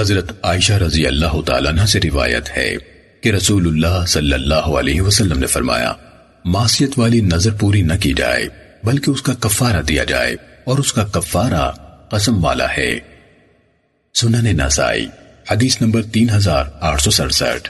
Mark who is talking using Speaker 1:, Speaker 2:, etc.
Speaker 1: حضرت عائشہ رضی اللہ تعالیٰ عنہ سے روایت ہے کہ رسول اللہ صلی اللہ علیہ وسلم نے فرمایا، معصیت والی نظر پوری نہ کی جائے، بلکہ اس کا کفارہ دیا جائے، اور اس کا کفارہ قسم والا ہے۔ سنن نسائی، حدیث نمبر تین ہزار آٹھ سو سڑسٹھ۔